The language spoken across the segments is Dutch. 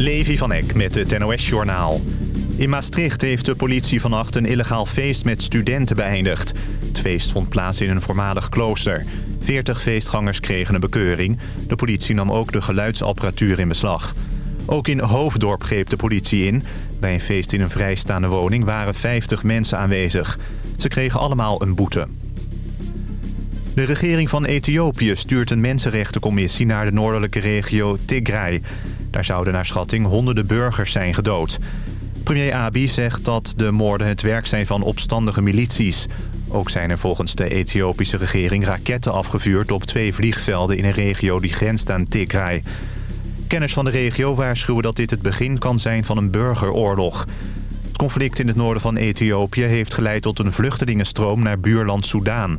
Levi van Eck met het NOS-journaal. In Maastricht heeft de politie vannacht een illegaal feest met studenten beëindigd. Het feest vond plaats in een voormalig klooster. Veertig feestgangers kregen een bekeuring. De politie nam ook de geluidsapparatuur in beslag. Ook in Hoofddorp greep de politie in. Bij een feest in een vrijstaande woning waren 50 mensen aanwezig. Ze kregen allemaal een boete. De regering van Ethiopië stuurt een mensenrechtencommissie naar de noordelijke regio Tigray. Daar zouden naar schatting honderden burgers zijn gedood. Premier Abiy zegt dat de moorden het werk zijn van opstandige milities. Ook zijn er volgens de Ethiopische regering raketten afgevuurd op twee vliegvelden in een regio die grenst aan Tigray. Kenners van de regio waarschuwen dat dit het begin kan zijn van een burgeroorlog. Het conflict in het noorden van Ethiopië heeft geleid tot een vluchtelingenstroom naar buurland Soudaan.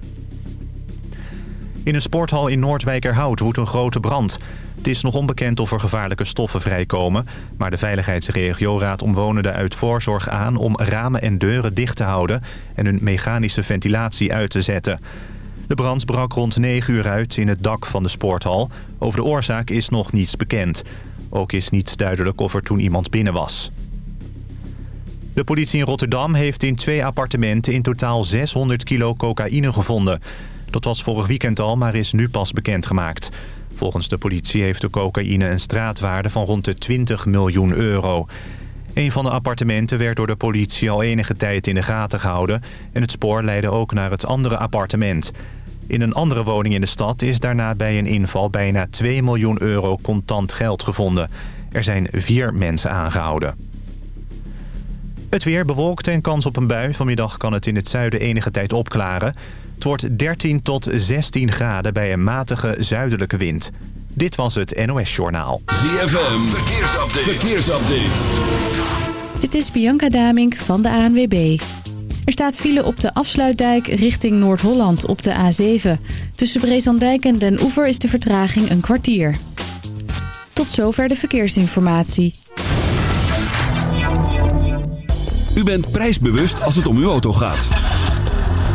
In een sporthal in Noordwijkerhout woedt een grote brand. Het is nog onbekend of er gevaarlijke stoffen vrijkomen... maar de veiligheidsregio raadt omwonenden uit voorzorg aan... om ramen en deuren dicht te houden en hun mechanische ventilatie uit te zetten. De brand brak rond 9 uur uit in het dak van de sporthal. Over de oorzaak is nog niets bekend. Ook is niet duidelijk of er toen iemand binnen was. De politie in Rotterdam heeft in twee appartementen in totaal 600 kilo cocaïne gevonden. Dat was vorig weekend al, maar is nu pas bekendgemaakt. Volgens de politie heeft de cocaïne een straatwaarde van rond de 20 miljoen euro. Een van de appartementen werd door de politie al enige tijd in de gaten gehouden... en het spoor leidde ook naar het andere appartement. In een andere woning in de stad is daarna bij een inval bijna 2 miljoen euro contant geld gevonden. Er zijn vier mensen aangehouden. Het weer bewolkt en kans op een bui. Vanmiddag kan het in het zuiden enige tijd opklaren. Het wordt 13 tot 16 graden bij een matige zuidelijke wind. Dit was het NOS Journaal. ZFM, verkeersupdate. verkeersupdate. Dit is Bianca Damink van de ANWB. Er staat file op de afsluitdijk richting Noord-Holland op de A7. Tussen Brezandijk en Den Oever is de vertraging een kwartier. Tot zover de verkeersinformatie. U bent prijsbewust als het om uw auto gaat.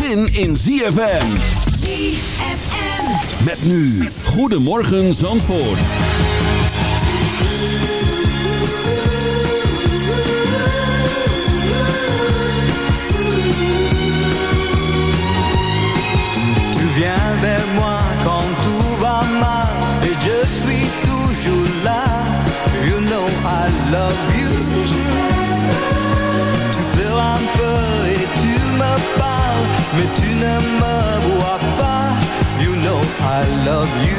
zin in ZFM. ZFM. Met nu, Goedemorgen Zandvoort. Tu viens vers moi quand tout va mal et je suis toujours là. You know I love you. Mais tu ne me vois pas. You know I love you.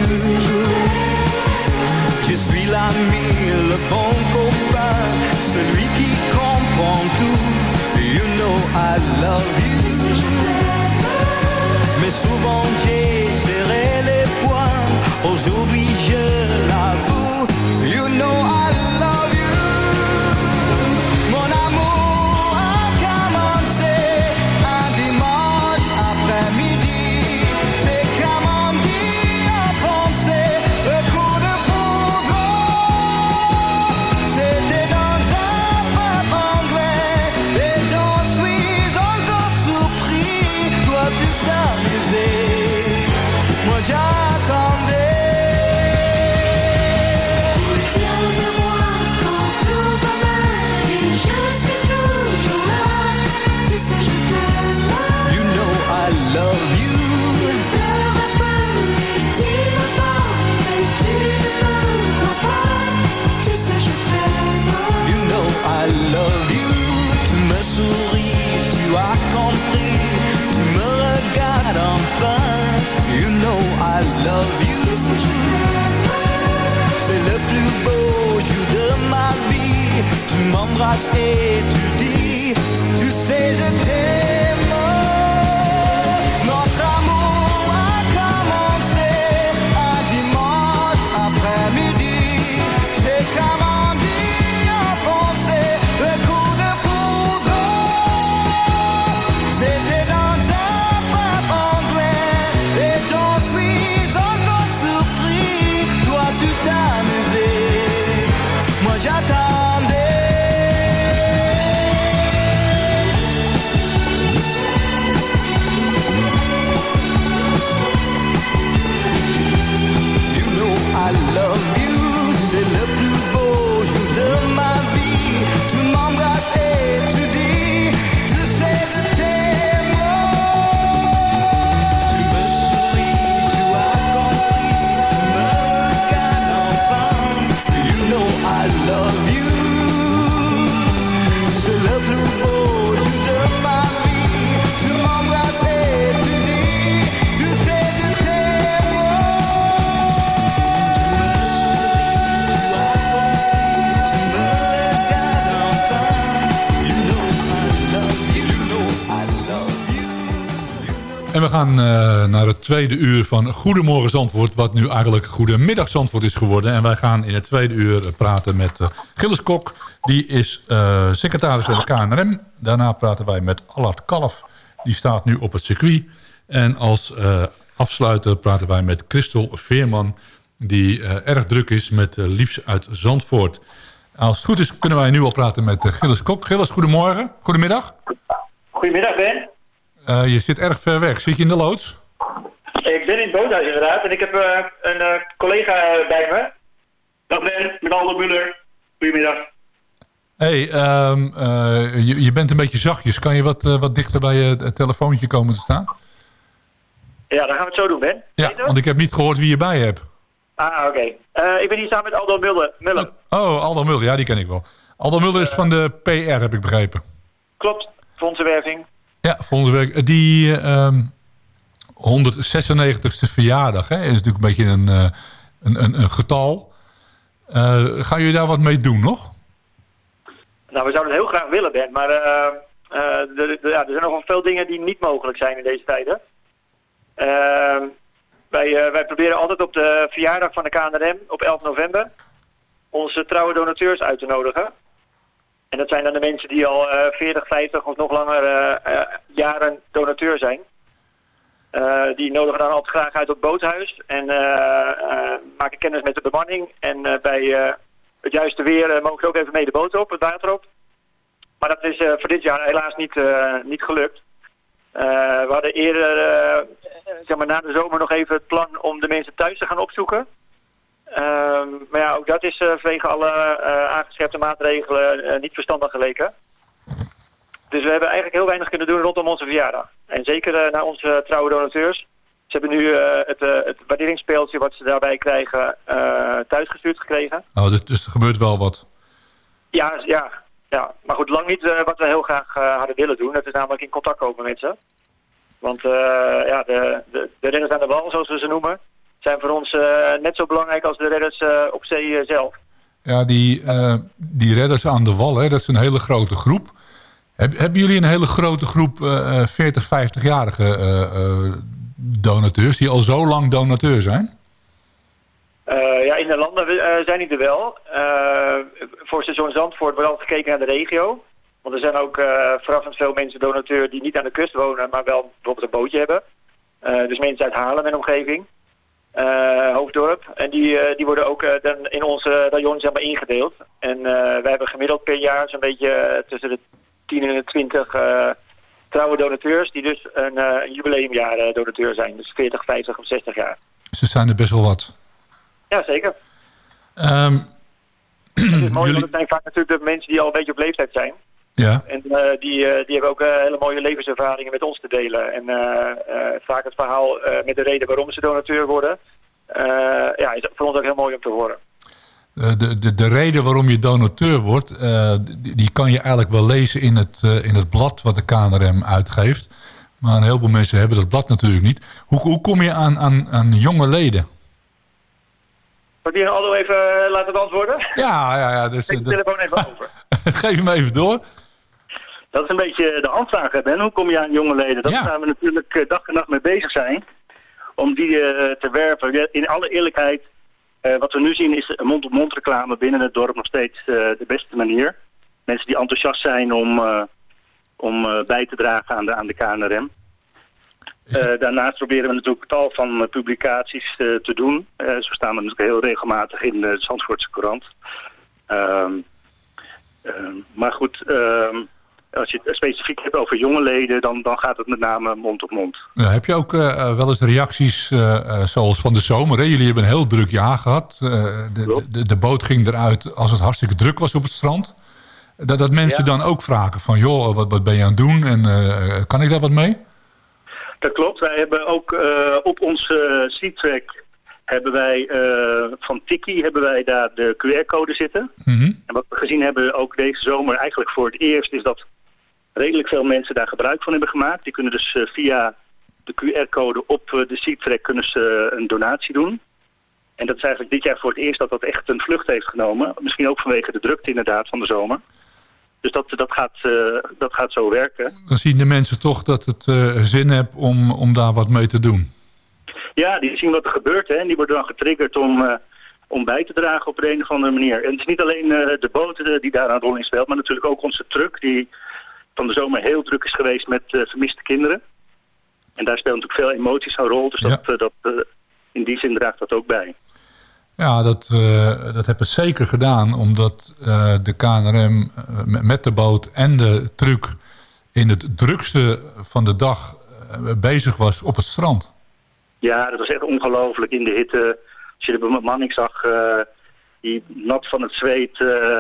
Je suis l'ami, le bon copain, celui qui comprend tout. You know I love you. Mais souvent j'ai serré les poings Aujourd'hui je l'avoue You know I love gaan eh, naar het tweede uur van Goedemorgen Zandvoort... wat nu eigenlijk Goedemiddag Zandvoort is geworden. En wij gaan in het tweede uur praten met uh, Gilles Kok. Die is eh, secretaris bij de KNRM. Daarna praten wij met Allard Kalf. Die staat nu op het circuit. En als eh, afsluiter praten wij met Christel Veerman... die eh, erg druk is met eh, Liefs uit Zandvoort. Als het goed is kunnen wij nu al praten met Gilles Kok. Gilles, goedemorgen. Goedemiddag. Goedemiddag Ben. Eh, je zit erg ver weg. Zit je in de loods? Ik ben in het boothuis inderdaad en ik heb eh, een eh, collega bij me. Dag Ben, met Aldo Muller. Goedemiddag. hey, ehm, eh, je, je bent een beetje zachtjes. Kan je wat, wat dichter bij je telefoontje komen te staan? Ja, dan gaan we het zo doen Ben. Ja, want ik heb niet gehoord wie je bij hebt. Ah, oké. Ik ben hier samen met Aldo Muller. Muller. Oh, Aldo Mulder. Ja, die ken ik wel. Aldo Mulder is van de PR, heb ik begrepen. Klopt, fondsenwerving. Ja, volgende week. Die ehm 196ste verjaardag hè, is natuurlijk een beetje een, eh, een, een, een getal. Eh gaan jullie daar wat mee doen nog? Nou, we zouden het heel graag willen Ben, maar eh, eh, ja, er zijn nogal veel dingen die niet mogelijk zijn in deze tijden. Ehm, wij, eh, wij proberen altijd op de verjaardag van de KNRM op 11 november onze trouwe donateurs uit te nodigen. En dat zijn dan de mensen die al eh 40, 50 of nog langer eh, eh, jaren donateur zijn. Eh, die nodigen dan altijd graag uit op boothuis en eh, eh, maken kennis met de bemanning. En eh, bij eh, het juiste weer eh, mogen ze ook even mee de boot op, het water op. Maar dat is eh, voor dit jaar helaas niet, eh, niet gelukt. Eh, we hadden eerder, eh, zeg maar na de zomer, nog even het plan om de mensen thuis te gaan opzoeken. Ehm, maar ja, ook dat is eh, vanwege alle aangescherpte maatregelen eh, niet verstandig geleken. Dus we hebben eigenlijk heel weinig kunnen doen rondom onze verjaardag. En zeker naar onze trouwe donateurs. Ze hebben nu het, het waarderingsspeeltje wat ze daarbij krijgen thuisgestuurd gekregen. Nou, dus, dus er gebeurt wel wat. Ja, ja, ja. maar goed, lang niet wat we heel graag hadden willen doen. Dat is namelijk in contact komen met ze. Want ja, de, de, de redders aan de wal, zoals we ze noemen, zijn voor ons eh, net zo belangrijk als de redders eh, op zee eh, zelf. Ja, die, die redders aan de wal, hè, dat is een hele grote groep. Heb, hebben jullie een hele grote groep eh, eh, 40, 50-jarige eh, eh, donateurs... die al zo lang donateur zijn? Ja, in de landen zijn die er wel. Eh, voor seizoen Zandvoort wordt altijd gekeken naar de regio. Want er zijn ook uh, verrassend veel mensen donateur die niet aan de kust wonen, maar wel bijvoorbeeld een bootje hebben. Dus mensen uit Haarlem en omgeving. Eh, Hoofddorp. En die, eh, die worden ook eh, dan in onze rayon zeg maar, ingedeeld. En wij hebben gemiddeld per jaar zo'n beetje tussen de 10 en de 20 eh, trouwe donateurs... die dus een, een jubileumjaar donateur zijn. Dus 40, 50 of 60 jaar. Ze zijn er best wel wat. Ja, zeker. Ehm, Het is mooi, want jullie, het zijn vaak natuurlijk de mensen die al een beetje op leeftijd zijn. Ja, En eh, die, eh, die hebben ook eh, hele mooie levenservaringen met ons te delen. En vaak het verhaal met de reden waarom ze donateur worden... ja, is voor ons ook heel mooi om te horen. de, de, de reden waarom je donateur wordt... die, die kan je eigenlijk wel lezen in het, in het blad wat de KNRM uitgeeft. Maar een heleboel mensen hebben dat blad natuurlijk niet. Hoe, hoe kom je aan, aan, aan jonge leden? Zal ik die Aldo even laten beantwoorden? Ja, ja, ja. Dus, Steek de dat- telefoon even over. geef hem even door. Dat is een beetje de handvraag, Ben. Hoe kom je aan jonge leden? Dat Ja. waar we natuurlijk eh, dag en nacht mee bezig zijn. Om die eh, te werven. In alle eerlijkheid, eh, wat we nu zien is mond-op-mond reclame binnen het dorp nog steeds de beste manier. Mensen die enthousiast zijn om, om bij te dragen aan de, aan de KNRM. Daarnaast proberen we natuurlijk tal van publicaties te doen. Zo staan we natuurlijk heel regelmatig in de Zandvoortse Courant. Ehm, ehm, maar goed, ehm, als je het specifiek hebt over jonge leden, dan, dan gaat het met name mond op mond. Ja, heb je ook eh, eh, wel eens reacties eh, zoals van de zomer? Hè? Jullie hebben een heel druk jaar gehad. Eh, de, de, de boot ging eruit als het hartstikke druk was op het strand. Dat, dat mensen Ja. dan ook vragen van... joh, wat, wat ben je aan het doen en kan ik daar wat mee? Dat klopt. Wij hebben ook op onze C-track hebben wij van Tiki hebben wij daar de QR-code zitten. Mhm. En wat we gezien hebben ook deze zomer eigenlijk voor het eerst is dat redelijk veel mensen daar gebruik van hebben gemaakt. Die kunnen dus eh, via de QR-code op eh, de C-track kunnen ze eh, een donatie doen. En dat is eigenlijk dit jaar voor het eerst dat dat echt een vlucht heeft genomen. Misschien ook vanwege de drukte inderdaad van de zomer. Dus dat, dat, gaat, dat gaat zo werken. Dan zien de mensen toch dat het zin heeft om, om daar wat mee te doen. Ja, die zien wat er gebeurt hè, en die worden dan getriggerd om, om bij te dragen op de een of andere manier. En het is niet alleen de boot eh, die daar een rol in speelt, maar natuurlijk ook onze truck die van de zomer heel druk is geweest met eh, vermiste kinderen. En daar speelt natuurlijk veel emoties een rol, dus Ja. dat, eh, dat, eh, in die zin draagt dat ook bij. Ja, dat, dat hebben ze zeker gedaan. Omdat de KNRM met- de boot en de truck... in het drukste van de dag bezig was op het strand. Ja, dat was echt ongelooflijk in de hitte. Als je de bemanning zag die nat van het zweet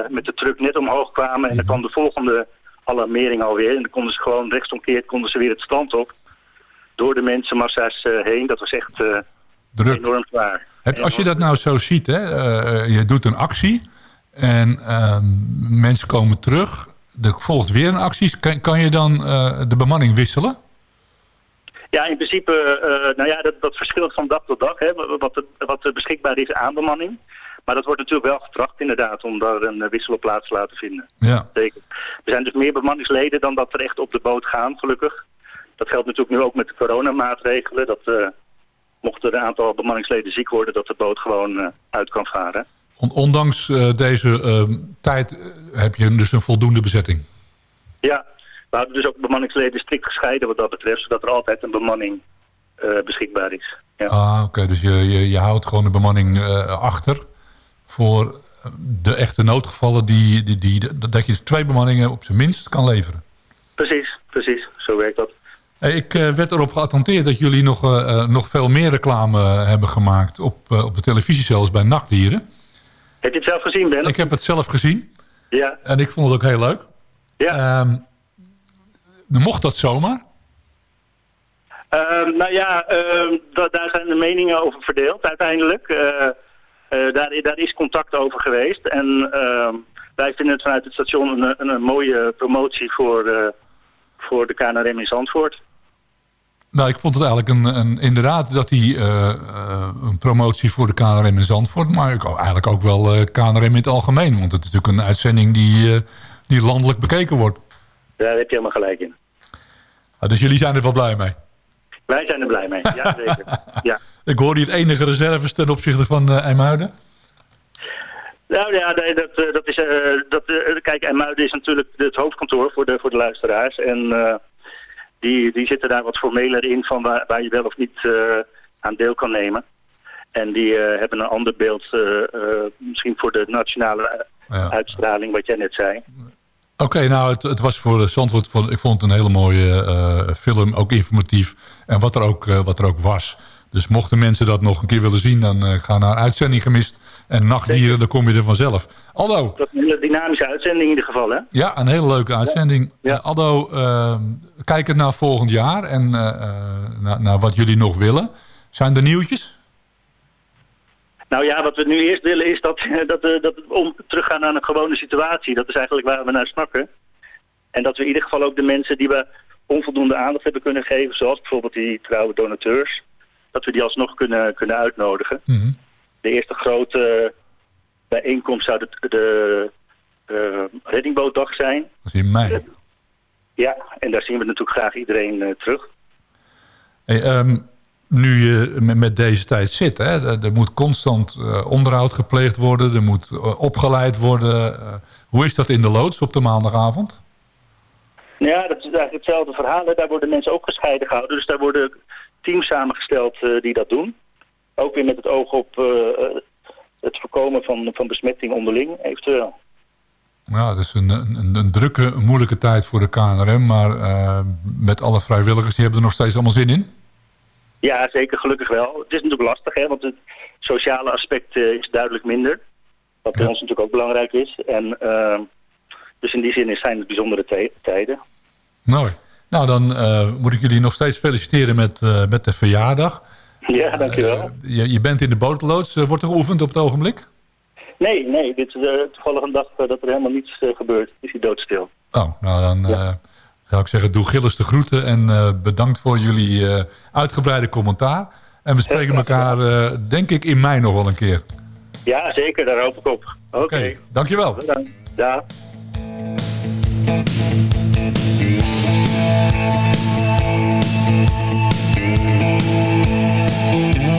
met de truck net omhoog kwamen. En dan kwam de volgende alarmering alweer. En dan konden ze gewoon rechtsomkeerd konden ze weer het strand op. Door de mensenmassa's eh, heen. Dat was echt eh, Druk. enorm zwaar. Als je dat nou zo ziet, hè, eh, je doet een actie... en ehm, mensen komen terug... er volgt weer een actie. Kan, kan je dan de bemanning wisselen? Ja, in principe, nou ja, dat, dat verschilt van dag tot dag, hè, wat, wat er beschikbaar is aan bemanning. Maar dat wordt natuurlijk wel getracht inderdaad om daar een eh, wissel op plaats te laten vinden. Ja. Zeker. Er zijn dus meer bemanningsleden dan dat er echt op de boot gaan, gelukkig. Dat geldt natuurlijk nu ook met de coronamaatregelen. Dat mocht er een aantal bemanningsleden ziek worden, dat de boot gewoon eh, uit kan varen. On- ondanks deze ehm, tijd heb je dus een voldoende bezetting. Ja, we houden dus ook bemanningsleden strikt gescheiden wat dat betreft, zodat er altijd een bemanning beschikbaar is. Ja. Ah, oké. Dus je, je, je houdt gewoon de bemanning achter voor de echte noodgevallen die, die, die, dat je twee bemanningen op zijn minst kan leveren. Precies, precies. Zo werkt dat. Ik eh, werd erop geattenteerd dat jullie nog, eh, eh, nog veel meer reclame hebben gemaakt op, op de televisie zelfs bij nachtdieren. Heb je het zelf gezien, Ben? Ik heb het zelf gezien Ja. en ik vond het ook heel leuk. ja. Ehm, mocht dat zomaar? Ehm, nou ja, ehm, da- daar zijn de meningen over verdeeld uiteindelijk. Eh, daar, daar is contact over geweest. En ehm, wij vinden het vanuit het station een, een, een mooie promotie voor, eh, voor de KNRM in Zandvoort. Nou, ik vond het eigenlijk een, een, inderdaad dat hij eh, een promotie voor de KNRM in Zandvoort... maar eigenlijk ook wel eh, KNRM in het algemeen. Want het is natuurlijk een uitzending die, die landelijk bekeken wordt. Daar heb je helemaal gelijk in. Ah, dus jullie zijn er wel blij mee. Wij zijn er blij mee, ja zeker. Ja. Ik hoor hier het enige reserves ten opzichte van eh IJmuiden. Nou ja, nee, dat, eh, dat is, eh, dat, kijk, en Muiden is natuurlijk het hoofdkantoor voor de, voor de luisteraars. En die, die zitten daar wat formeler in van waar, waar je wel of niet aan deel kan nemen. En die hebben een ander beeld, misschien voor de nationale Ja. uitstraling, wat jij net zei. Oké, nou, het, het was voor Zandvoort, ik vond het een hele mooie film, ook informatief. En wat er ook, wat er ook was. Dus mochten mensen dat nog een keer willen zien, dan eh, ga naar Uitzending Gemist. En Nachtdieren, dan kom je er vanzelf. Aldo, Dat is een hele dynamische uitzending in ieder geval, hè? ja, een hele leuke uitzending. Ja. Aldo, eh, kijk het naar volgend jaar en eh, eh, naar, naar wat jullie nog willen. Zijn er nieuwtjes? Nou ja, wat we nu eerst willen is dat, dat, dat we om, teruggaan naar een gewone situatie. Dat is eigenlijk waar we naar snakken. En dat we in ieder geval ook de mensen die we onvoldoende aandacht hebben kunnen geven, zoals bijvoorbeeld die trouwe donateurs, dat we die alsnog kunnen, kunnen uitnodigen. Mhm. De eerste grote bijeenkomst zou de, de eh, reddingbootdag zijn. Dat is in mei. Ja, en daar zien we natuurlijk graag iedereen eh, terug. Hey, ehm, nu je met, deze tijd zit, hè, er, er moet constant eh, onderhoud gepleegd worden, er moet eh, opgeleid worden. Eh, hoe is dat in de loods op de maandagavond? Nou ja, dat is eigenlijk hetzelfde verhaal. hè. Daar worden mensen ook gescheiden gehouden. Dus daar worden teams samengesteld eh, die dat doen. Ook weer met het oog op eh, eh, het voorkomen van, van besmetting onderling eventueel. Ja, het is een, een, een drukke, moeilijke tijd voor de KNRM. Maar met alle vrijwilligers, die hebben er nog steeds allemaal zin in. Ja, zeker, gelukkig wel. Het is natuurlijk lastig, hè, want het sociale aspect is duidelijk minder. Wat voor Ja. ons natuurlijk ook belangrijk is. En, dus in die zin zijn het bijzondere tij- tijden. Mooi. Nou, dan eh, moet ik jullie nog steeds feliciteren met, eh, met de verjaardag. Ja, dankjewel. Eh, je, je bent in de bootloods. Wordt er geoefend op het ogenblik? nee, nee, dit is toevallig een dag dat er helemaal niets gebeurt. Is hij doodstil. Oh, nou dan zou ik zeggen, doe Gilles de groeten. En bedankt voor jullie uitgebreide commentaar. En we spreken elkaar, denk ik, in mei nog wel een keer. Ja, zeker, daar hoop ik op. Oké, Oké, dankjewel. bedankt. Ja. Thank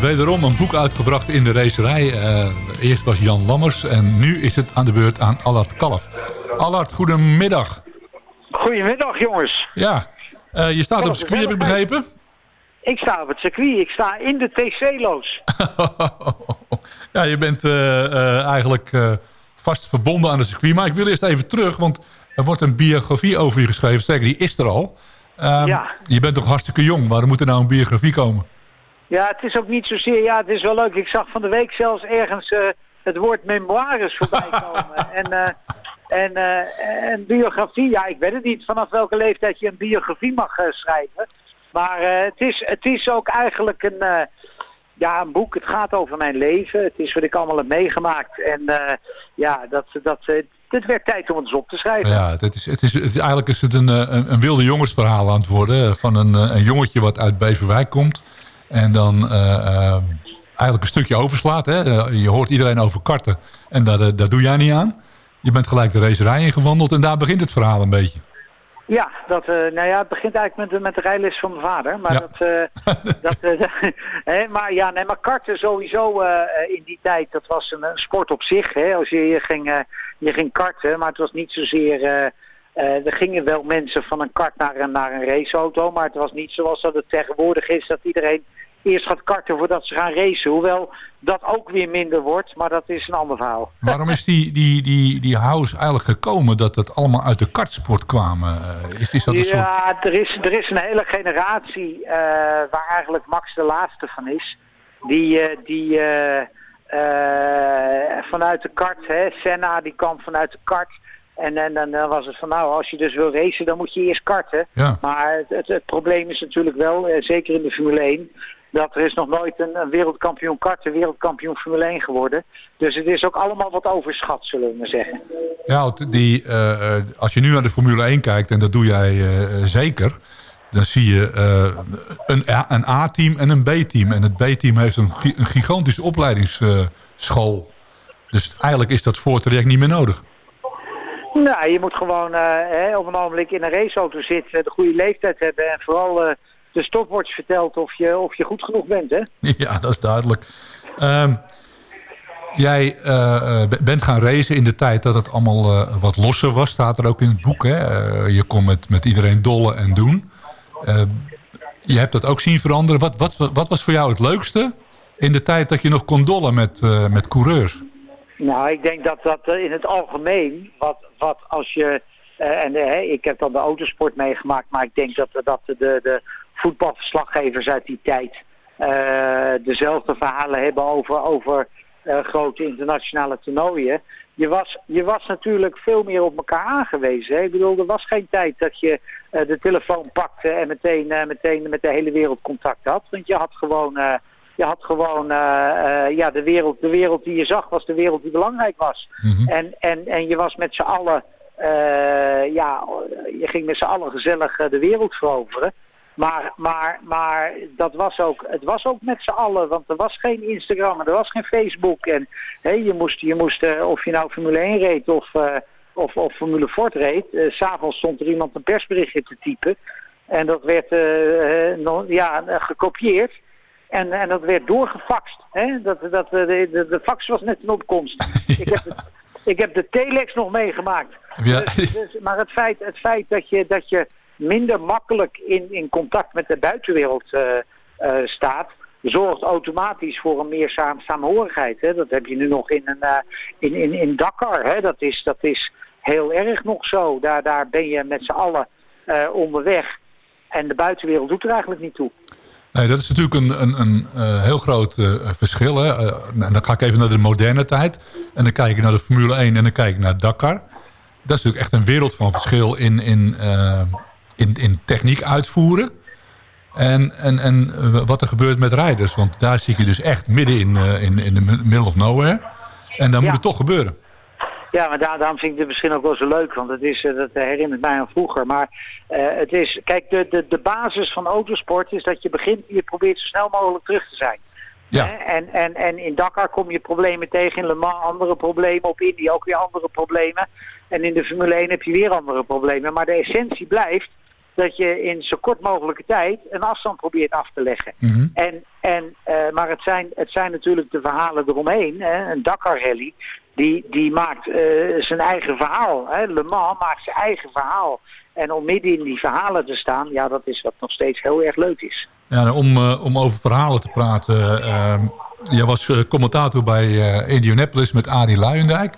wederom een boek uitgebracht in de racerij. Eh, eerst was Jan Lammers en nu is het aan de beurt aan Allard Kalf. Allard, goedemiddag. Goedemiddag jongens. Ja, Eh, je staat op het circuit, heb ik begrepen? Ik sta op het circuit. Ik sta in de TC-loos. ja, je bent eh, eigenlijk vast verbonden aan het circuit. Maar ik wil eerst even terug, want er wordt een biografie over je geschreven. Zeker, die is er al. Ehm, Ja. Je bent toch hartstikke jong. Waarom moet er nou een biografie komen? Ja, het is ook niet zozeer... Ja, het is wel leuk. Ik zag van de week zelfs ergens eh, het woord memoires voorbij komen. en, eh, en, eh, en biografie, ja, ik weet het niet vanaf welke leeftijd je een biografie mag schrijven. Maar het, is, het is ook eigenlijk een, ja, een boek. Het gaat over mijn leven. Het is wat ik allemaal heb meegemaakt. En ja, dat, dat, het werd tijd om het eens op te schrijven. Ja, het is, het is, het is, eigenlijk is het een, een, een wilde jongensverhaal aan het worden. Van een, een jongetje wat uit Beverwijk komt. En dan eh, eh, eigenlijk een stukje overslaat. Hè? Eh, Je hoort iedereen over karten. En daar, daar doe jij niet aan. Je bent gelijk de racerij ingewandeld. En daar begint het verhaal een beetje. Ja, dat, nou ja, het begint eigenlijk met, de- met de rijles van mijn vader. Maar Ja. dat, dat, maar ja, nee, maar karten sowieso in die tijd, dat was een, een sport op zich. Hè, als je, je, ging, je ging karten, maar het was niet zozeer... eh, er gingen wel mensen van een kart naar een, naar een raceauto, maar het was niet zoals dat het tegenwoordig is dat iedereen eerst gaat karten voordat ze gaan racen. Hoewel dat ook weer minder wordt, maar dat is een ander verhaal. Waarom is die, die, die, die house eigenlijk gekomen dat het allemaal uit de kartsport kwamen? Eh, Is, is dat een soort... Ja, er is, er is een hele generatie eh, waar eigenlijk Max de laatste van is. Die, die vanuit de kart, hè, Senna die kwam vanuit de kart. En, en, en dan was het van nou, als je dus wil racen, dan moet je eerst karten. Ja. Maar het, het, het probleem is natuurlijk wel, eh, zeker in de Formule 1, dat er is nog nooit een, een wereldkampioen karten, wereldkampioen Formule 1 geworden. Dus het is ook allemaal wat overschat, zullen we maar zeggen. Ja, die, eh, eh, als je nu naar de Formule 1 kijkt, en dat doe jij eh, zeker... dan zie je een, A-team en een B-team. En het B-team heeft een gigantische opleidingsschool. dus eigenlijk is dat voortraject niet meer nodig. Nou, je moet gewoon eh, hè, op een ogenblik in een raceauto zitten, de goede leeftijd hebben en vooral eh, de stopwatch vertelt of je, of je goed genoeg bent. Hè? Ja, dat is duidelijk. Ehm, jij eh, bent gaan racen in de tijd dat het allemaal wat losser was. Staat er ook in het boek. Hè? Je kon met, met iedereen dollen en doen. Eh, je hebt dat ook zien veranderen. Wat, wat, wat was voor jou het leukste in de tijd dat je nog kon dollen met, met coureurs? Nou, ik denk dat dat eh, in het algemeen, wat, wat als je, eh, en eh, ik heb dan de autosport meegemaakt, maar ik denk dat, dat de, de voetbalverslaggevers uit die tijd dezelfde verhalen hebben over, over grote internationale toernooien. Je was, je was natuurlijk veel meer op elkaar aangewezen. Hè? Ik bedoel, er was geen tijd dat je de telefoon pakte en meteen, meteen met de hele wereld contact had. Want je had gewoon, je had gewoon eh, eh, ja, de, wereld, de wereld die je zag was de wereld die belangrijk was. En, en, en je was met z'n allen, eh, ja, je ging met z'n allen gezellig de wereld veroveren. Maar, maar, maar dat was ook, het was ook met z'n allen, want er was geen Instagram en er was geen Facebook. En je moest, je moest of je nou Formule 1 reed of, of, of Formule Ford reed, s s'avonds stond er iemand een persberichtje te typen. En dat werd ja, gekopieerd. En, en dat werd doorgefaxt. Hè? Dat, dat, eh, de, de, de fax was net in opkomst. Ik, heb de, ik heb de telex nog meegemaakt. Ja. Dus, dus- maar het feit, het feit dat, je, dat je minder makkelijk in, in contact met de buitenwereld eh, eh, staat... zorgt automatisch voor een meer saam, saamhorigheid. Hè? Dat heb je nu nog in, een, in, in, in Dakar. Hè? Dat, is, dat is heel erg nog zo. Daar, daar ben je met z'n allen onderweg. En de buitenwereld doet er eigenlijk niet toe. Nee, dat is natuurlijk een, een, een eh, heel groot eh, verschil. Hè? Eh, nou, dan ga ik even naar de moderne tijd. En dan kijk ik naar de Formule 1 en dan kijk ik naar Dakar. Dat is natuurlijk echt een wereld van verschil in, in, in, in techniek uitvoeren. En, en, en wat er gebeurt met rijders. Want daar zie je dus echt midden in, in, in de middle of nowhere. En dan moet het toch gebeuren. Ja, maar daar, daarom vind ik het misschien ook wel zo leuk, want het is, eh, dat herinnert mij aan vroeger. Maar eh, het is, kijk, de, de, de basis van autosport is dat je begint, je probeert zo snel mogelijk terug te zijn. Ja. En, en, en in Dakar kom je problemen tegen, in Le Mans andere problemen, op Indy ook weer andere problemen. En in de Formule 1 heb je weer andere problemen. Maar de essentie blijft dat je in zo kort mogelijke tijd een afstand probeert af te leggen. En, en, eh, maar het zijn, het zijn natuurlijk de verhalen eromheen. Hè? Een Dakar rally, die, die maakt eh, zijn eigen verhaal. Hè? Le Mans maakt zijn eigen verhaal. En om midden in die verhalen te staan, ja, dat is wat nog steeds heel erg leuk is. Ja, nou, om, eh, om over verhalen te praten. ehm, jij was eh, commentator bij Indianapolis met Arie Luijendijk.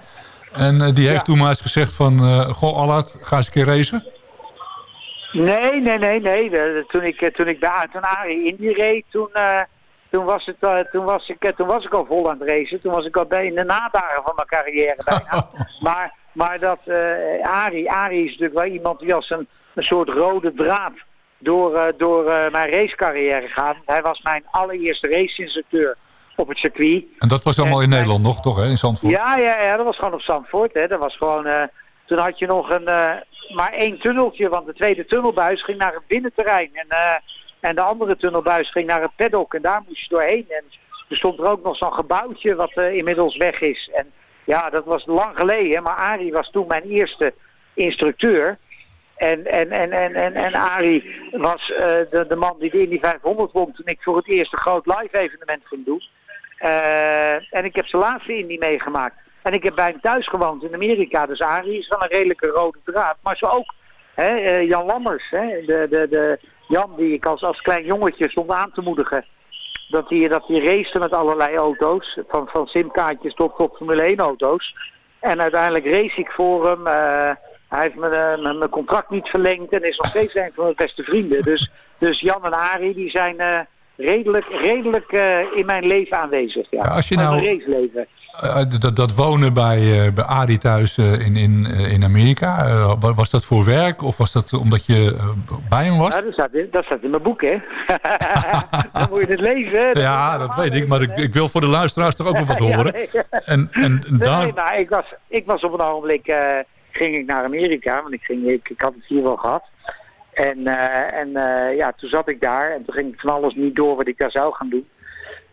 En die heeft Ja. toen maar eens gezegd van... goh, Allard, ga eens een keer racen. Nee, nee, nee, nee. Toen, ik, toen ik bij toen Arie Indy reed, toen, toen, was het, eh, toen, was ik, eh, toen was ik al vol aan het racen. Toen was ik al bij in de nadagen van mijn carrière bijna. maar, maar dat eh Arie, Arie is natuurlijk wel iemand die als een, een soort rode draad door, door mijn racecarrière gaat. Hij was mijn allereerste raceinstructeur op het circuit. En dat was allemaal in Nederland nog, toch, hè? In Zandvoort? Ja, ja, ja, dat was gewoon op Zandvoort. Hè. Dat was gewoon, toen had je nog een, maar één tunneltje, want de tweede tunnelbuis ging naar het binnenterrein. En, en de andere tunnelbuis ging naar het paddock en daar moest je doorheen. En er stond er ook nog zo'n gebouwtje wat eh, inmiddels weg is. En ja, dat was lang geleden, maar Arie was toen mijn eerste instructeur. En, en, en, en, en, en Arie was eh, de, de man die de Indy 500 won toen ik voor het eerste groot live evenement ging doen. Eh, en ik heb zijn laatste Indy meegemaakt. En ik heb bij hem thuis gewoond in Amerika. Dus Arie is wel een redelijke rode draad. Maar zo ook hè, Jan Lammers. Hè, de, de, de Jan die ik als, als klein jongetje stond aan te moedigen. Dat hij, dat hij racete met allerlei auto's. Van, van simkaartjes tot, tot Formule 1 auto's. En uiteindelijk race ik voor hem. eh, hij heeft mijn, eh, mijn, mijn contract niet verlengd. En is nog steeds een van mijn beste vrienden. Dus, dus Jan en Arie die zijn... eh, redelijk, redelijk in mijn leven aanwezig. Ja. Ja, als je nou- mijn raceleven. Eh, dat, dat wonen bij, eh, bij Arie thuis eh, in, in, in Amerika, wa- was dat voor werk of was dat omdat je bij hem was? Ja, dat, staat in, dat staat in mijn boek, hè? Dan moet je het lezen. hè? Ja, dat weet ik, maar ik, ik wil voor de luisteraars toch ook wel wat Ja, horen. nee. En, en daar... Nee, maar ik was, ik was op een ogenblik, ging ik naar Amerika, want ik, ging, ik, ik had het hier wel gehad. En, en ja, toen zat ik daar en toen ging ik van alles niet door wat ik daar zou gaan doen.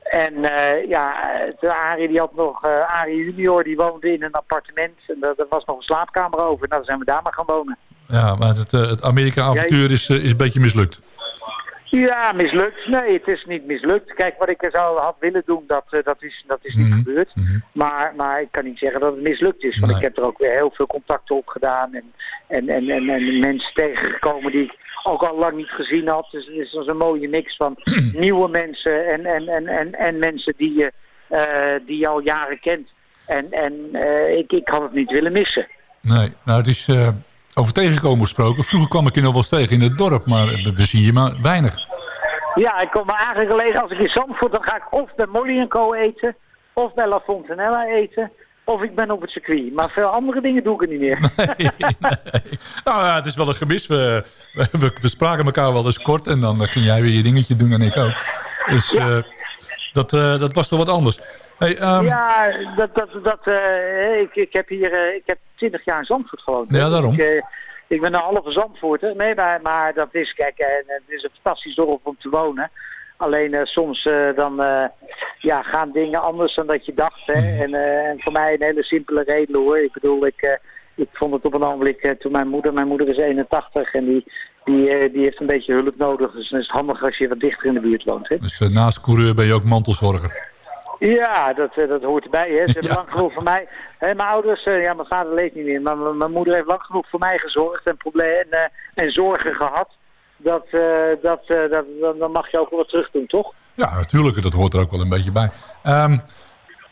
En eh, ja, de Arie die had nog, eh Arie junior die woonde in een appartement en er, was nog een slaapkamer over. Nou, dan zijn we daar maar gaan wonen. Ja, maar het, eh, het Amerika-avontuur is, is een beetje mislukt. Ja, mislukt. Nee, het is niet mislukt. Kijk, wat ik er zou had willen doen, dat, dat is, dat is niet Mhm, gebeurd. mhm. Maar, maar ik kan niet zeggen dat het mislukt is. Want Nee. ik heb er ook weer heel veel contacten op gedaan. En, en, en, en, en mensen tegengekomen die ik ook al lang niet gezien had. Dus het is dus een mooie mix van nieuwe mensen en, en, en, en, en mensen die je, eh, die je al jaren kent. En, en eh, ik, ik had het niet willen missen. Nee, nou het is eh, over tegenkomen gesproken. Vroeger kwam ik je nog wel eens tegen in het dorp, maar we, zien je maar weinig. Ja, ik kom me eigenlijk gelegen als ik in Zandvoort, dan ga ik of bij Molly Co eten, of bij La Fontanella eten, of ik ben op het circuit. Maar veel andere dingen doe ik er niet meer. Nee, nee. Nou ja, het is wel een gemis. We, we, we spraken elkaar wel eens kort en dan ging jij weer je dingetje doen en ik ook. Dus eh, dat, eh, dat was toch wat anders. Hey, ehm, Ja, dat, dat, dat, eh, ik, ik heb hier, eh, ik heb 20 jaar in Zandvoort gewoond. Ja, daarom. Ik, eh, ik ben een halve Zandvoorter. Nee, maar, maar dat is, kijk, eh, het is een fantastisch dorp om te wonen. Alleen eh, soms eh, dan eh, ja, gaan dingen anders dan dat je dacht. Hè? Mm. En, en voor mij een hele simpele reden hoor. Ik bedoel, ik, ik vond het op een ogenblik toen mijn moeder, mijn moeder is 81 en die, die, die heeft een beetje hulp nodig. Dus dan is het handig als je wat dichter in de buurt woont. Hè? dus naast coureur ben je ook mantelzorger. Ja, dat, dat hoort erbij. Hè. Ze hebben Ja. lang genoeg voor mij. Hè, mijn ouders, ja, mijn vader leeft niet meer, maar mijn- moeder heeft lang genoeg voor mij gezorgd en problemen en, en zorgen gehad. Dat, eh, dat, eh, dat, dan, dan mag je ook wel wat terug doen, toch? Ja, natuurlijk. Dat hoort er ook wel een beetje bij. Ehm,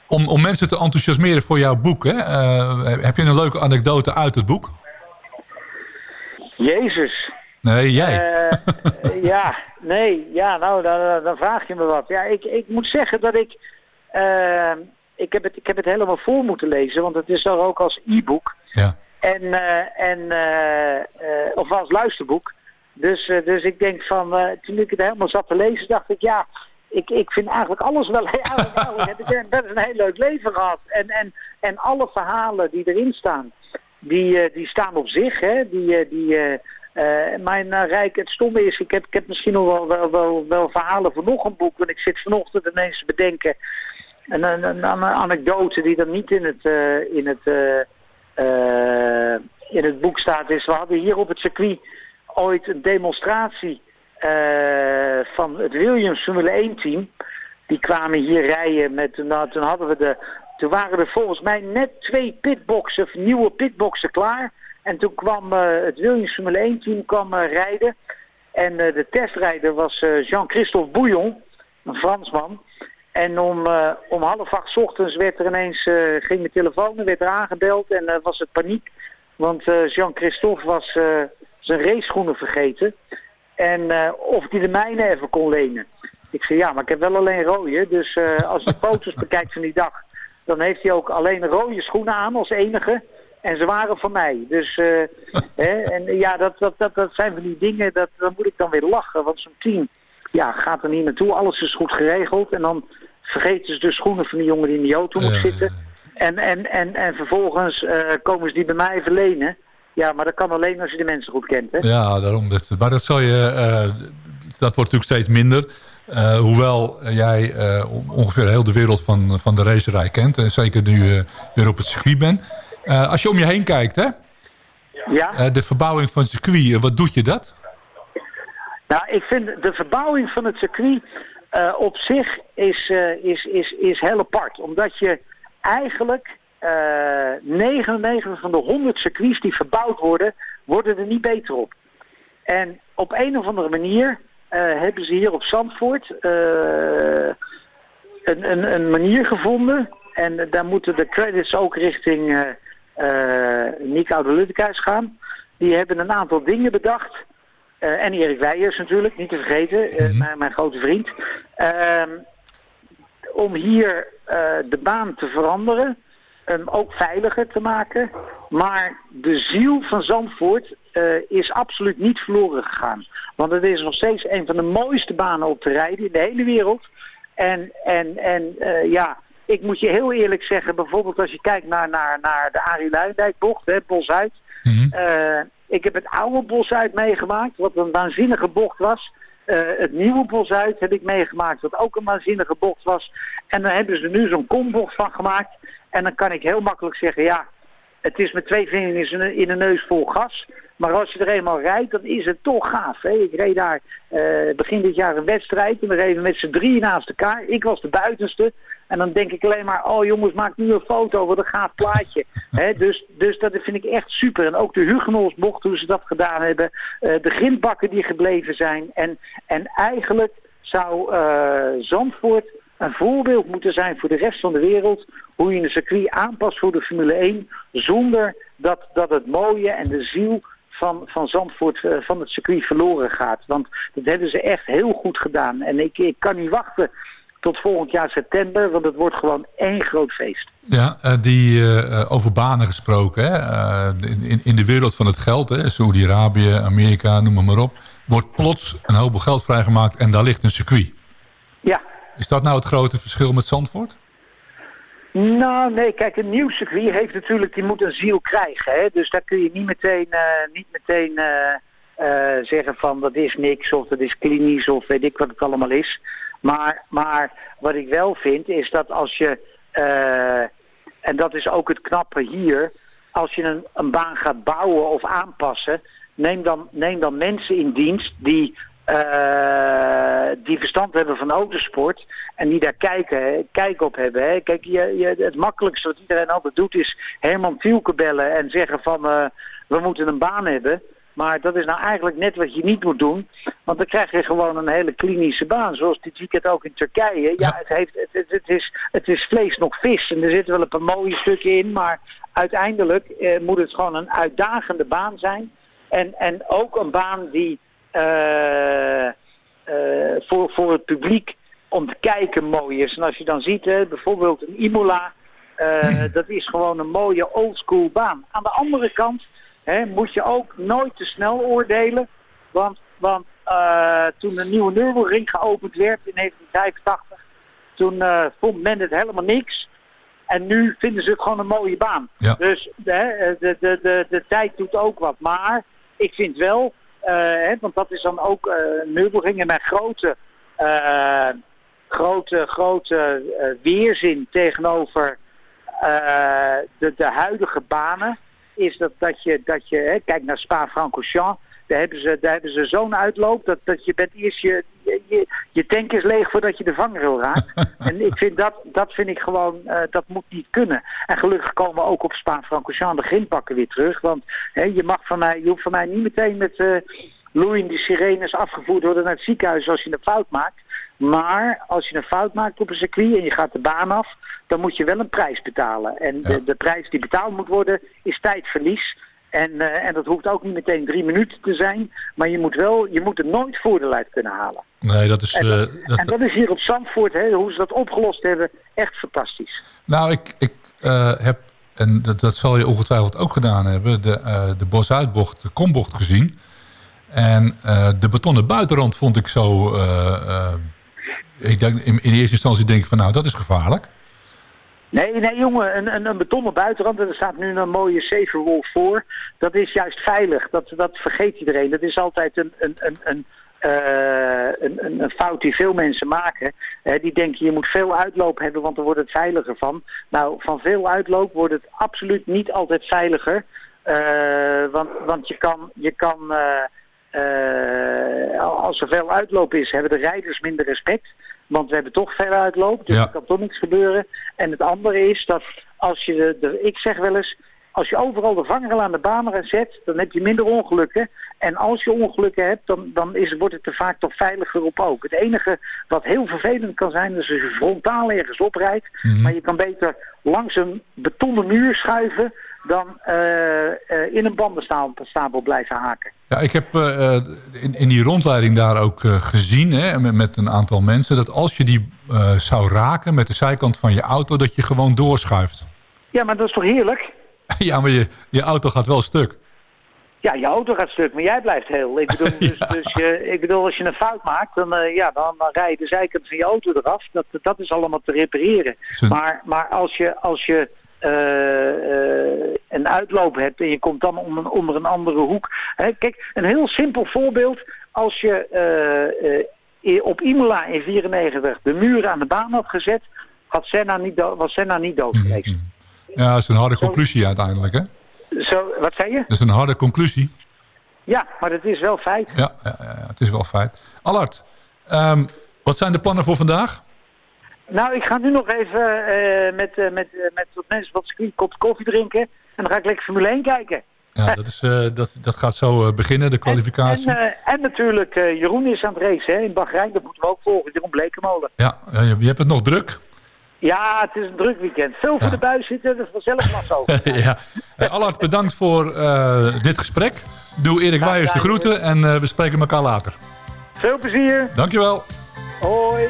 om, om mensen te enthousiasmeren voor jouw boek, hè, eh, heb je een leuke anekdote uit het boek? Jezus. Nee, jij. Ja, nee, ja, nou, dan, dan vraag je me wat. Ja, ik, ik moet zeggen dat ik, eh, ik, heb het, ik heb het helemaal voor moeten lezen, want het is er ook als e-book. ja. En, en of als luisterboek. Dus, eh, dus ik denk van, eh, toen ik het helemaal zat te lezen, dacht ik, ja, ik, ik vind eigenlijk alles wel, eigenlijk heb ik best een heel leuk leven gehad. En, en, en alle verhalen die erin staan, die, eh, die staan op zich, hè. Die, die, mijn rijk, het stomme is, ik heb, ik heb misschien nog wel, wel, wel, verhalen voor nog een boek, want ik zit vanochtend ineens te bedenken. Een, een, een, anekdote die dan niet in het, in het in het boek staat is, we hadden hier op het circuit ooit een demonstratie eh, van het Williams Formule 1 team. Die kwamen hier rijden met, nou, toen hadden we de, toen waren er volgens mij net twee pitboxen, nieuwe pitboxen klaar. En toen kwam eh, het Williams Formule 1 team kwam, eh, rijden. En de testrijder was Jean-Christophe Bouillon, een Fransman. En om, om half acht ochtends werd er ineens, ging de telefoon, er werd er aangebeld en was het paniek. Want Jean-Christophe was zijn raceschoenen vergeten. En eh, of hij de mijne even kon lenen. Ik zei ja, maar ik heb wel alleen rode. Dus eh, als je de foto's bekijkt van die dag, dan heeft hij ook alleen rode schoenen aan als enige. En ze waren van mij. Dus eh, hè, en ja, dat, dat, dat, dat zijn van die dingen, dat, dan moet ik dan weer lachen. Want zo'n team ja, gaat er niet naartoe. Alles is goed geregeld. En dan vergeten ze de schoenen van die jongen die in die auto moet zitten. En, en, en, en vervolgens komen ze die bij mij verlenen. Ja, maar dat kan alleen als je de mensen goed kent. Hè? Ja, daarom. Dat, maar dat, zal je, eh, dat wordt natuurlijk steeds minder. Eh, hoewel jij eh, ongeveer heel de wereld van, van de racerij kent. En zeker nu je weer op het circuit bent. Als je om je heen kijkt, hè, Ja. de verbouwing van het circuit, wat doet je dat? Nou, ik vind de verbouwing van het circuit op zich is, is, is, is heel apart. Omdat je eigenlijk 99 van de 100 circuits die verbouwd worden, worden er niet beter op. En op een of andere manier eh, hebben ze hier op Zandvoort eh, een, een, een manier gevonden. En daar moeten de credits ook richting eh eh Nick Oude gaan. Die hebben een aantal dingen bedacht. Eh, en Erik Weijers natuurlijk, niet te vergeten, eh, mijn, mijn grote vriend. Ehm, om hier eh, de baan te veranderen, hem ook veiliger te maken. Maar de ziel van Zandvoort eh, is absoluut niet verloren gegaan. Want het is nog steeds een van de mooiste banen op te rijden in de hele wereld. En, en, en eh, ja, ik moet je heel eerlijk zeggen, bijvoorbeeld als je kijkt naar, naar, naar de Arie Luijendijk-bocht, hè, Bos-Zuid. Eh, ik heb het oude Bos-Zuid meegemaakt, wat een waanzinnige bocht was. Het nieuwe Bos-Zuid heb ik meegemaakt, wat ook een waanzinnige bocht was. En dan hebben ze nu zo'n kombocht van gemaakt. En dan kan ik heel makkelijk zeggen, ja, het is met twee vingers in een neus vol gas. Maar als je er eenmaal rijdt, dan is het toch gaaf. Hè? Ik reed daar eh, begin dit jaar een wedstrijd. En we reden met z'n drieën naast elkaar. Ik was de buitenste. En dan denk ik alleen maar, oh jongens, maak nu een foto, wat een gaaf plaatje. Dus, dus dat vind ik echt super. En ook de Hugenolsbocht, hoe ze dat gedaan hebben. eh, de grindbakken die gebleven zijn. En, en eigenlijk zou eh, Zandvoort een voorbeeld moeten zijn voor de rest van de wereld. Hoe je een circuit aanpast voor de Formule 1. Zonder dat, dat het mooie en de ziel van, van Zandvoort eh, van het circuit verloren gaat. Want dat hebben ze echt heel goed gedaan. En ik, ik kan niet wachten tot volgend jaar september. Want het wordt gewoon één groot feest. Ja, eh, die eh, over banen gesproken. Hè? in, in de wereld van het geld, hè, Saudi-Arabië, Amerika, noem maar, maar op. Wordt plots een hoop geld vrijgemaakt en daar ligt een circuit. Ja, Is dat nou het grote verschil met Zandvoort? Nou, nee, kijk, een nieuw circuit heeft natuurlijk, die moet een ziel krijgen. Hè? Dus daar kun je niet meteen, eh, niet meteen eh, eh, zeggen van dat is niks of dat is klinisch of weet ik wat het allemaal is. Maar, maar wat ik wel vind is dat als je, en dat is ook het knappe hier, als je een, een baan gaat bouwen of aanpassen, neem dan, neem dan mensen in dienst die eh, die verstand hebben van autosport en die daar kijken, kijk op hebben. Hè. Kijk, je, je, het makkelijkste wat iedereen altijd doet is Herman Tielke bellen en zeggen van eh, we moeten een baan hebben. Maar dat is nou eigenlijk net wat je niet moet doen. Want dan krijg je gewoon een hele klinische baan. Zoals dit weekend ook in Turkije. Ja, het, heeft, het, het, het is, het is vlees nog vis. En er zitten wel een paar mooie stukken in. Maar uiteindelijk eh, moet het gewoon een uitdagende baan zijn. En, en ook een baan die voor, voor het publiek om te kijken mooi is. En als je dan ziet, hè, bijvoorbeeld een Imola, eh, dat is gewoon een mooie oldschool baan. Aan de andere kant hè, moet je ook nooit te snel oordelen. Want, want eh, toen de nieuwe Nürburgring geopend werd in 1985, toen eh, vond men het helemaal niks. En nu vinden ze het gewoon een mooie baan. Ja. Dus de, de, de, de tijd doet ook wat. Maar ik vind wel, eh, hè, want dat is dan ook uh, Nürburgring met grote, eh, grote, grote eh, weerzin tegenover eh, de, de huidige banen. Is dat, dat je, dat je hè, kijk naar Spa-Francorchamps. Daar hebben ze, daar hebben ze zo'n uitloop dat, dat je bent eerst je, je, je tank is leeg voordat je de vangrail raakt. en ik vind dat, dat vind ik gewoon, eh, dat moet niet kunnen. En gelukkig komen we ook op Spa-Francorchamps de grindbakken weer terug. Want hè, je mag van mij, je hoeft van mij niet meteen met eh loeiende sirenes afgevoerd worden naar het ziekenhuis als je een fout maakt. Maar als je een fout maakt op een circuit en je gaat de baan af, dan moet je wel een prijs betalen. En de, de prijs die betaald moet worden is tijdverlies. En, eh, en dat hoeft ook niet meteen drie minuten te zijn. Maar je moet, wel, je moet er nooit voordeel uit kunnen halen. Nee, dat is... En eh, dat, dat- en dat is hier op Zandvoort, hè, hoe ze dat opgelost hebben, echt fantastisch. Nou, ik, ik eh, heb, en dat, dat zal je ongetwijfeld ook gedaan hebben, de, de bosuitbocht, de kombocht gezien. En de betonnen buitenrand vond ik zo... ik denk, in, in eerste instantie denk ik van nou, dat is gevaarlijk. Nee, nee jongen, een, een, betonnen buitenrand, en er staat nu een mooie Saferwolf voor. Dat is juist veilig, dat, dat vergeet iedereen. Dat is altijd een, een, een, een, eh, een, een, fout die veel mensen maken. Die denken je moet veel uitloop hebben, want dan wordt het veiliger van. Nou, van veel uitloop wordt het absoluut niet altijd veiliger. Eh, want, want je kan, je kan eh, als er veel uitloop is, hebben de rijders minder respect. Want we hebben toch veel uitloop, dus Ja. er kan toch niks gebeuren. En het andere is dat als je, de, de- ik zeg wel eens, als je overal de vangrail aan de baan zet, dan heb je minder ongelukken. En als je ongelukken hebt, dan, dan is, wordt het er vaak toch veiliger op ook. Het enige wat heel vervelend kan zijn, is als je frontaal ergens oprijdt. Maar je kan beter langs een betonnen muur schuiven dan eh, eh, in een bandenstapel blijven haken. Ja, ik heb eh, eh, in, in die rondleiding daar ook eh, gezien, hè, met, met een aantal mensen, dat als je die zou raken met de zijkant van je auto, dat je gewoon doorschuift. Ja, maar dat is toch heerlijk? ja, maar je, je auto gaat wel stuk. Ja, je auto gaat stuk, maar jij blijft heel. Ik bedoel, dus, dus je, ik bedoel als je een fout maakt, dan, ja, dan, dan rij je de zijkant van je auto eraf. Dat, dat is allemaal te repareren. Maar, maar als je, als je een uitloop hebt en je komt dan een, onder een andere hoek. Hè, kijk, een heel simpel voorbeeld. Als je eh, eh, op Imola in 94 de muren aan de baan had gezet, had Senna niet was Senna niet dood geweest. Ja, dat is een harde conclusie uiteindelijk, hè? Zo, wat zei je? Dat is een harde conclusie. Ja, maar dat is wel feit. Ja, ja, ja, ja, het is wel feit. Allard, ehm, wat zijn de plannen voor vandaag? Nou, ik ga nu nog even eh, met, eh, met, eh, met wat mensen wat circuit een kop koffie drinken. En dan ga ik lekker Formule 1 kijken. Ja, dat, is, dat, dat gaat zo beginnen, de kwalificatie. En, en natuurlijk, Jeroen is aan het racen hè, in Bahrein. Dat moeten we ook volgen. Jeroen Blekemolen. Ja, ja, je, je hebt het nog druk. Ja, het is een druk weekend. Veel voor de buis zitten, dat is vanzelf maar zo. ja. Allard, bedankt voor dit gesprek. Doe Erik Wijers de groeten en we spreken elkaar later. Veel plezier. Dankjewel. Hoi.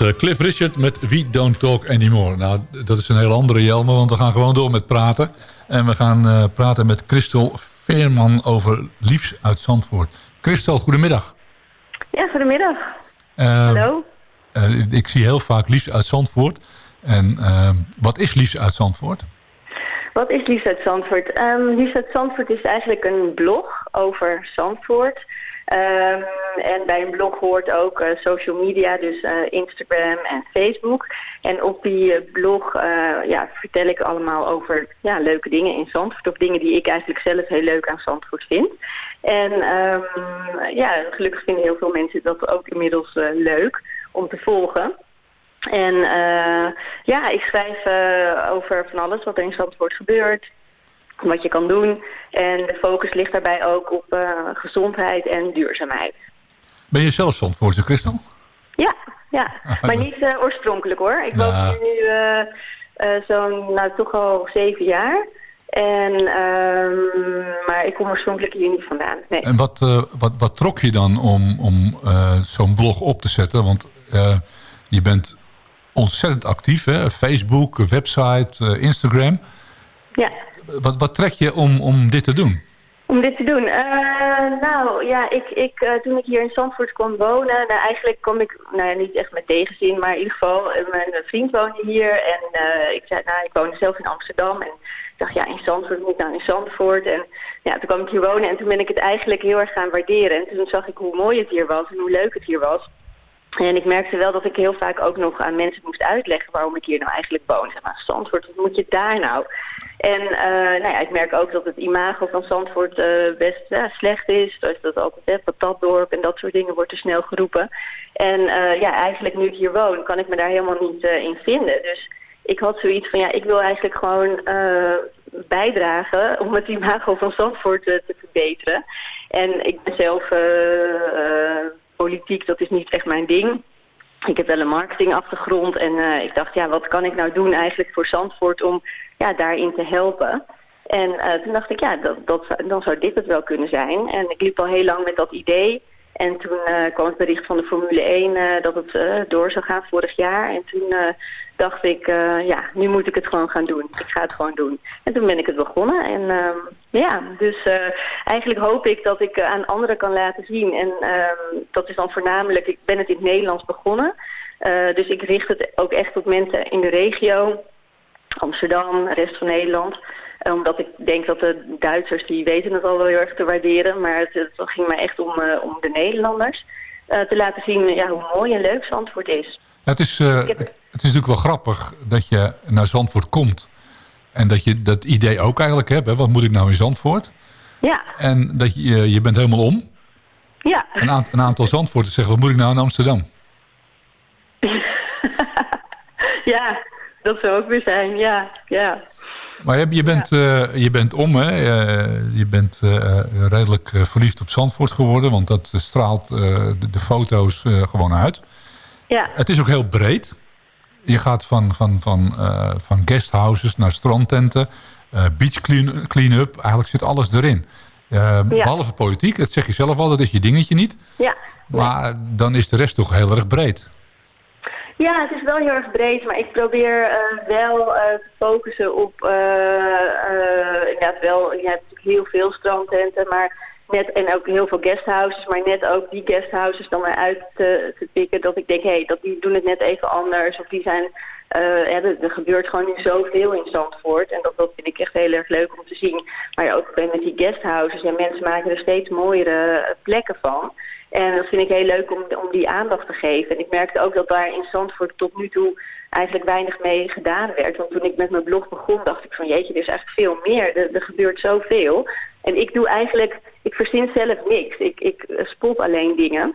Was eh, Cliff Richard met We Don't Talk Anymore. Nou, dat is een heel andere Jelme, want we gaan gewoon door met praten. En we gaan eh, praten met Christel Veerman over Liefs uit Zandvoort. Christel, goedemiddag. Ja, goedemiddag. Eh, Hallo. ik zie heel vaak Liefs uit Zandvoort. En wat is Liefs uit Zandvoort? Wat is Liefst uit Zandvoort? Ehm Liefst uit Zandvoort is eigenlijk een blog over Zandvoort. Ehm, en bij een blog hoort ook eh, social media, dus eh, Instagram en Facebook. En op die eh, blog ja, vertel ik allemaal over ja, leuke dingen in Zandvoort. Of dingen die ik eigenlijk zelf heel leuk aan Zandvoort vind. En ehm, ja, gelukkig vinden heel veel mensen dat ook inmiddels leuk om te volgen. En ja, ik schrijf over van alles wat er in Zandvoort gebeurt. Wat je kan doen. En de focus ligt daarbij ook op eh, gezondheid en duurzaamheid. Ben je zelf Zandvoortse, Christel? Ja, ja. maar niet eh, oorspronkelijk hoor. Ik woon hier nu eh, zo'n, nou toch al zeven jaar. En, ehm, maar ik kom oorspronkelijk hier niet vandaan. Nee. En wat, wat, wat trok je dan om, om zo'n blog op te zetten? Want je bent ontzettend actief, hè? Facebook, website, Instagram. Ja. Wat, wat trek je om, om dit te doen? Om dit te doen? Eh, nou ja, ik, ik, eh, toen ik hier in Zandvoort kwam wonen, nou, eigenlijk kwam ik, nou ja, niet echt met tegenzin, maar in ieder geval, eh, mijn vriend woonde hier en ik zei, nou, ik woonde zelf in Amsterdam en ik dacht, ja, in Zandvoort moet ik nou in Zandvoort. En ja, toen kwam ik hier wonen en toen ben ik het eigenlijk heel erg gaan waarderen. En toen zag ik hoe mooi het hier was en hoe leuk het hier was. En ik merkte wel dat ik heel vaak ook nog aan mensen moest uitleggen waarom ik hier nou eigenlijk woon. Zeg maar, Zandvoort, wat moet je daar nou? En eh, nou ja, ik merk ook dat het imago van Zandvoort eh, best slecht is. Dus dat altijd hè, patatdorp en dat soort dingen wordt er snel geroepen. En eh, ja, eigenlijk nu ik hier woon, kan ik me daar helemaal niet in vinden. Dus ik had zoiets van, ja, ik wil eigenlijk gewoon bijdragen om het imago van Zandvoort te verbeteren. En ik ben zelf politiek, dat is niet echt mijn ding. Ik heb wel een marketingachtergrond en eh, ik dacht, ja, wat kan ik nou doen eigenlijk voor Zandvoort om ja, daarin te helpen? En eh, toen dacht ik, ja, dat, dat, dan zou dit het wel kunnen zijn. En ik liep al heel lang met dat idee. En toen eh, kwam het bericht van de Formule 1 eh, dat het door zou gaan vorig jaar. En toen dacht ik, eh, ja, nu moet ik het gewoon gaan doen. Ik ga het gewoon doen. En toen ben ik het begonnen. En ehm, ja, dus eh, eigenlijk hoop ik dat ik eh, aan anderen kan laten zien. En ehm, dat is dan voornamelijk, ik ben het in het Nederlands begonnen. Dus ik richt het ook echt op mensen in de regio. Amsterdam, rest van Nederland. Omdat ik denk dat de Duitsers, die weten het al wel heel erg te waarderen. Maar het, ging mij echt om, om de Nederlanders. te laten zien ja, hoe mooi en leuk Zandvoort is. Het is, eh, het, het is natuurlijk wel grappig dat je naar Zandvoort komt. En dat je dat idee ook eigenlijk hebt. Hè? Wat moet ik nou in Zandvoort? Ja, En dat je, je bent helemaal om. Ja. Een, aant- een aantal Zandvoorters zeggen, wat moet ik nou in Amsterdam? ja, dat zou ook weer zijn, ja. ja. Maar je, je, bent, eh, je bent om, hè? Je bent eh, redelijk verliefd op Zandvoort geworden, want dat straalt de, de foto's gewoon uit. Ja, Het is ook heel breed. Je gaat van, van, van, eh, van guesthouses naar strandtenten, eh, beach clean- clean-up. Eigenlijk zit alles erin. Ja. Behalve politiek, dat zeg je zelf al, dat is je dingetje niet. ja. Maar dan is de rest toch heel erg breed. Ja, het is wel heel erg breed, maar ik probeer wel te focussen op, inderdaad wel, je hebt natuurlijk heel veel strandtenten, maar net, en ook heel veel guesthouses, maar net ook die guesthouses dan weer uit te, te pikken, dat ik denk, hé, hey, dat die doen het net even anders, of die zijn, ja, er, gebeurt gewoon nu zoveel in Zandvoort, en dat, dat vind ik echt heel erg leuk om te zien. Maar ja, ook met die guesthouses, en mensen maken er steeds mooiere plekken van. En dat vind ik heel leuk om, om die aandacht te geven. En ik merkte ook dat daar in Zandvoort tot nu toe eigenlijk weinig mee gedaan werd. Want toen ik met mijn blog begon, dacht ik van jeetje, er is eigenlijk veel meer. Er, er gebeurt zoveel. En ik doe eigenlijk, ik verzin zelf niks. Ik, ik eh, spot alleen dingen.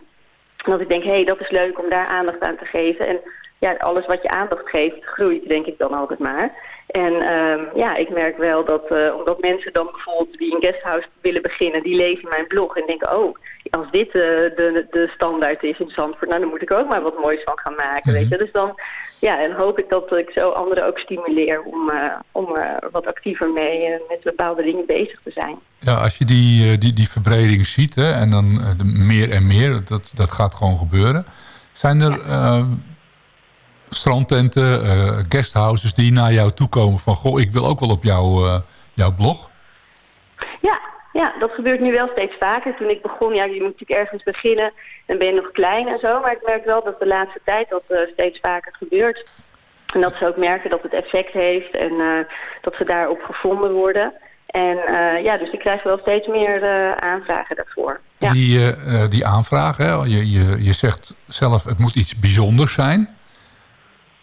En dat ik denk, hé, hey, dat is leuk om daar aandacht aan te geven. En ja, alles wat je aandacht geeft, groeit, denk ik dan altijd maar. En ehm, ja, ik merk wel dat, eh, omdat mensen dan bijvoorbeeld die een guesthouse willen beginnen, die lezen mijn blog en denken, oh, als dit eh, de, de standaard is in Zandvoort, nou dan moet ik ook maar wat moois van gaan maken, weet je. Dus dan, ja, en hoop ik dat ik zo anderen ook stimuleer om, eh, om wat actiever mee met bepaalde dingen bezig te zijn. Ja, als je die, die, die verbreding ziet hè, en dan meer en meer, dat, dat gaat gewoon gebeuren. Zijn er strandtenten, eh, guesthouses die naar jou toe komen van... goh, ik wil ook wel op jouw, eh, jouw blog? Ja, ja, dat gebeurt nu wel steeds vaker. Toen ik begon, ja, je moet natuurlijk ergens beginnen. Dan ben je nog klein en zo. Maar ik merk wel dat de laatste tijd dat eh, steeds vaker gebeurt. En dat ze ook merken dat het effect heeft en dat ze daarop gevonden worden. En ja, dus ik krijg wel steeds meer aanvragen daarvoor. Ja. Die, die aanvraag, hè, je, je, je zegt zelf het moet iets bijzonders zijn.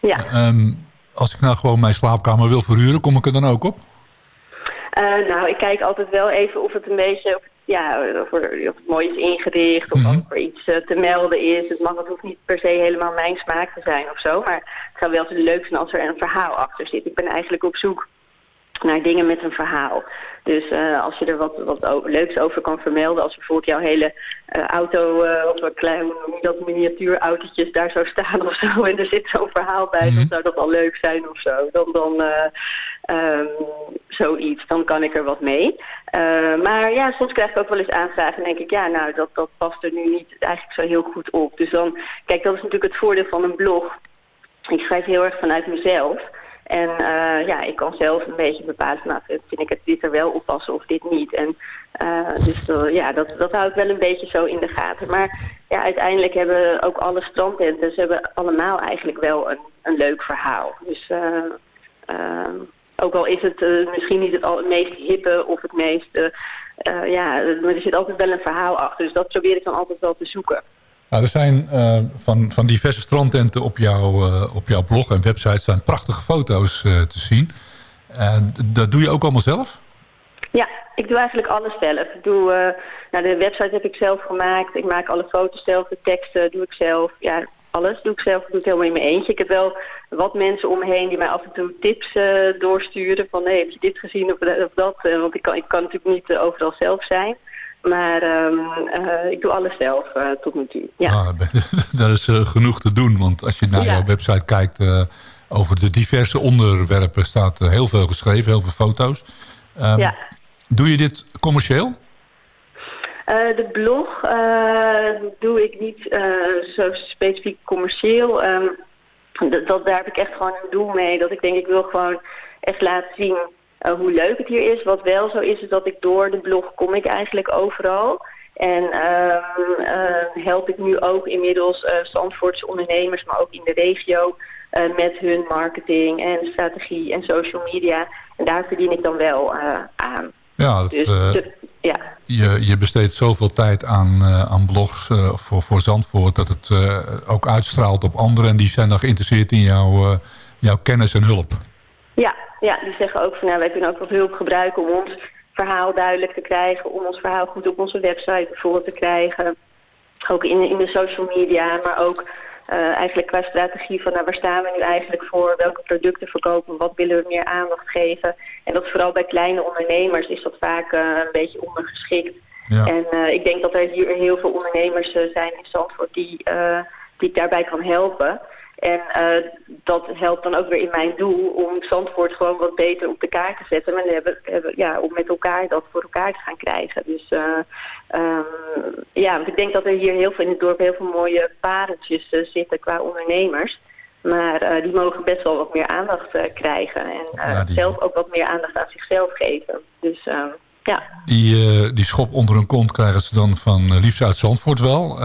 Ja. Ehm, als ik nou gewoon mijn slaapkamer wil verhuren, kom ik er dan ook op? Eh, nou, ik kijk altijd wel even of het een beetje, of, ja, of, er, of het mooi is ingericht, of of er iets eh, te melden is. Het, mag, het hoeft niet per se helemaal mijn smaak te zijn of zo, maar het zou wel leuk zijn als er een verhaal achter zit. Ik ben eigenlijk op zoek naar dingen met een verhaal. Dus eh, als je er wat, wat leuks over kan vermelden, als bijvoorbeeld jouw hele eh, auto, eh, of een klein, dat, miniatuurautootjes daar zou staan of zo, en er zit zo'n verhaal bij, dan zou dat al leuk zijn of zo. Dan, dan eh, ehm, zoiets, dan kan ik er wat mee. Maar ja, soms krijg ik ook wel eens aanvragen en denk ik, ja, nou, dat, dat past er nu niet eigenlijk zo heel goed op. Dus dan, kijk, dat is natuurlijk het voordeel van een blog. Ik schrijf heel erg vanuit mezelf. En eh, ja, ik kan zelf een beetje bepalen, nou, vind ik het dit er wel oppassen of dit niet. En eh, dus eh, ja, dat, dat hou ik wel een beetje zo in de gaten. Maar ja, uiteindelijk hebben ook alle strandtenten, ze hebben allemaal eigenlijk wel een, een leuk verhaal. Dus ook al is het misschien niet het, al, het meest hippe of het meest, ja, maar er zit altijd wel een verhaal achter. Dus dat probeer ik dan altijd wel te zoeken. Nou, er zijn eh, van, van diverse strandtenten op, jouw eh, op jouw blog en website staan prachtige foto's eh, te zien. En dat doe je ook allemaal zelf? Ja, ik doe eigenlijk alles zelf. Ik doe, nou, de website heb ik zelf gemaakt. Ik maak alle foto's zelf, de teksten doe ik zelf. Ja, alles doe ik zelf. Ik doe het helemaal in mijn eentje. Ik heb wel wat mensen om me heen die mij af en toe tips doorsturen. Van, hey, heb je dit gezien of, dat? Want ik kan, ik kan natuurlijk niet overal zelf zijn. Maar ehm, eh, ik doe alles zelf eh, tot nu toe. Ja. Nou, daar is eh, genoeg te doen. Want als je naar Ja. jouw website kijkt over de diverse onderwerpen... staat heel veel geschreven, heel veel foto's. Ehm, Ja. Doe je dit commercieel? De blog doe ik niet zo specifiek commercieel. Ehm, dat, daar heb ik echt gewoon een doel mee. Dat ik denk, ik wil gewoon echt laten zien eh, hoe leuk het hier is. Wat wel zo is, is dat ik door de blog kom ik eigenlijk overal. En ehm, eh, help ik nu ook inmiddels eh Zandvoortse ondernemers, maar ook in de regio... met hun marketing en strategie en social media. En daar verdien ik dan wel aan. Ja, dat, Dus de- ja. je, je besteedt zoveel tijd aan, aan blogs voor, voor Zandvoort... dat het ook uitstraalt op anderen. En die zijn dan geïnteresseerd in jouw, jouw kennis en hulp. Ja, ja, die zeggen ook van nou, wij kunnen ook wat hulp gebruiken om ons verhaal duidelijk te krijgen, om ons verhaal goed op onze website bijvoorbeeld te krijgen. ook in, in de social media, maar ook eh, eigenlijk qua strategie van nou, waar staan we nu eigenlijk voor, welke producten verkopen, wat willen we meer aandacht geven. En dat vooral bij kleine ondernemers is dat vaak eh, een beetje ondergeschikt. Ja. En eh, ik denk dat er hier heel veel ondernemers zijn in Zandvoort die, die ik daarbij kan helpen. En eh, dat helpt dan ook weer in mijn doel om Zandvoort gewoon wat beter op de kaart te zetten. En hebben, hebben, ja, om met elkaar dat voor elkaar te gaan krijgen. Dus eh, ehm, ja, ik denk dat er hier heel veel in het dorp heel veel mooie pareltjes eh, zitten qua ondernemers. Maar die mogen best wel wat meer aandacht krijgen. En Ja, die- zelf ook wat meer aandacht aan zichzelf geven. Dus ehm, ja. Die, die schop onder hun kont krijgen ze dan van Liefst uit Zandvoort wel.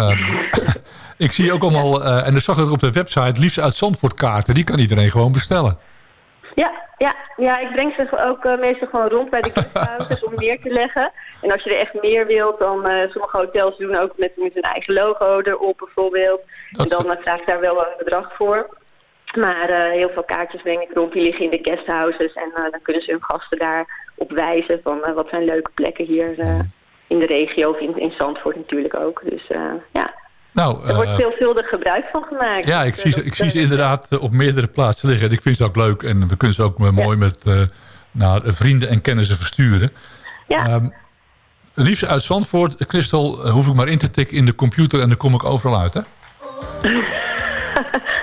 Ik zie ook allemaal, eh, en dan zag ik op de website, Liefst uit Zandvoort kaarten. Die kan iedereen gewoon bestellen. Ja, ja, ja, ik breng ze ook eh, meestal gewoon rond bij de guesthouses om neer te leggen. En als je er echt meer wilt, dan eh, sommige hotels doen ook met, met hun eigen logo erop bijvoorbeeld. Dat en dan eh, vraag ik daar wel een bedrag voor. Maar heel veel kaartjes breng ik rond, die liggen in de guesthouses. En dan kunnen ze hun gasten daar op wijzen van wat zijn leuke plekken hier in de regio of in, in Zandvoort natuurlijk ook. Dus ja, Nou, er wordt eh, veelvuldig gebruik van gemaakt. ja, ik Dus, zie, eh, ze, dat, ik zie ze eh, inderdaad eh, op meerdere plaatsen liggen. En ik vind ze ook leuk. En we kunnen ze ook eh, mooi met eh, naar vrienden en kennissen versturen. Ja. Ehm, liefst uit Zandvoort. Christel, eh, hoef ik maar in te tikken in de computer en dan kom ik overal uit, hè?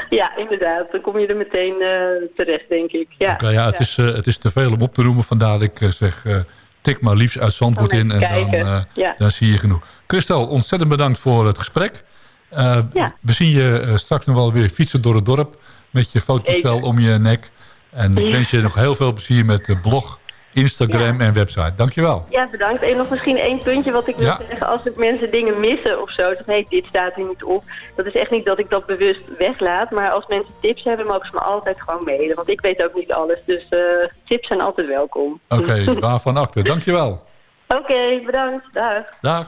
Ja, inderdaad. Dan kom je er meteen eh, terecht, denk ik. Ja, Oké, ja, het, Is, eh, het is te veel om op te noemen. Vandaar dat ik eh, zeg, eh, tik maar liefst uit Zandvoort in. En dan, eh, Ja. dan zie je genoeg. Christel, ontzettend bedankt voor het gesprek. Eh, Ja. We zien je eh, straks nog wel weer fietsen door het dorp. Met je fotostel om je nek. En ik wens je nog heel veel plezier met de blog, Instagram en website. Dankjewel. Ja, bedankt. En nog misschien één puntje wat ik wil Ja. zeggen. Als mensen dingen missen of zo, dan nee, dit staat er niet op. Dat is echt niet dat ik dat bewust weglaat. Maar als mensen tips hebben, mogen ze me altijd gewoon mailen. Want ik weet ook niet alles. Dus eh, tips zijn altijd welkom. Oké, waarvan akte. Dankjewel. Oké, bedankt. Dag. Dag.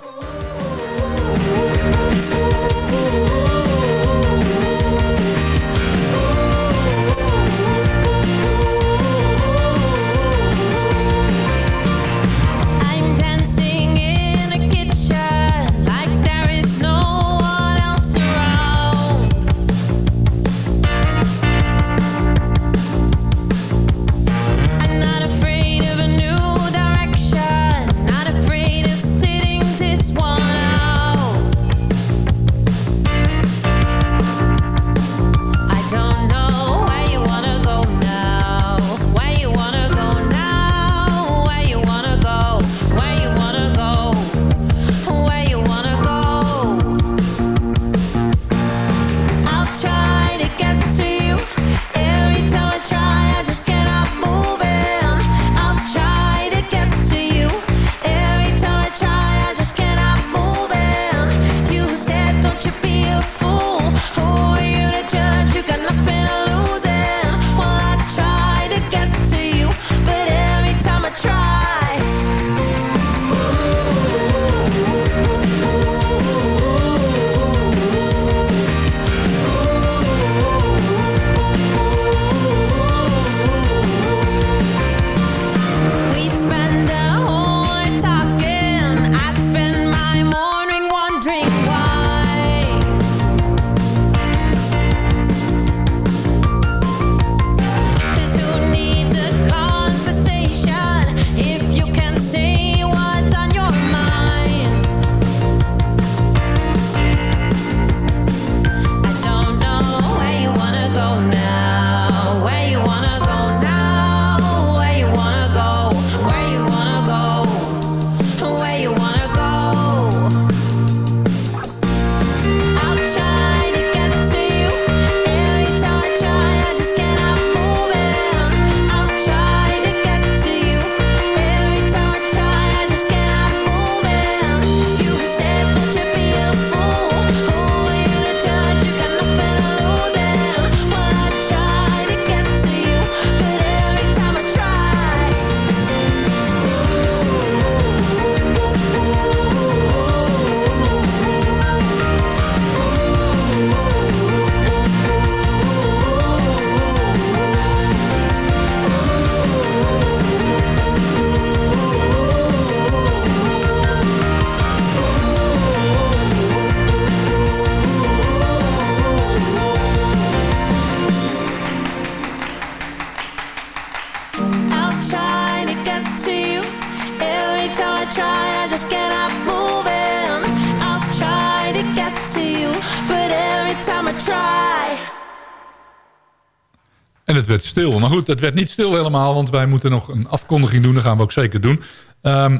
Het stil. Maar goed, het werd niet stil helemaal, want wij moeten nog een afkondiging doen. Dat gaan we ook zeker doen. Ehm,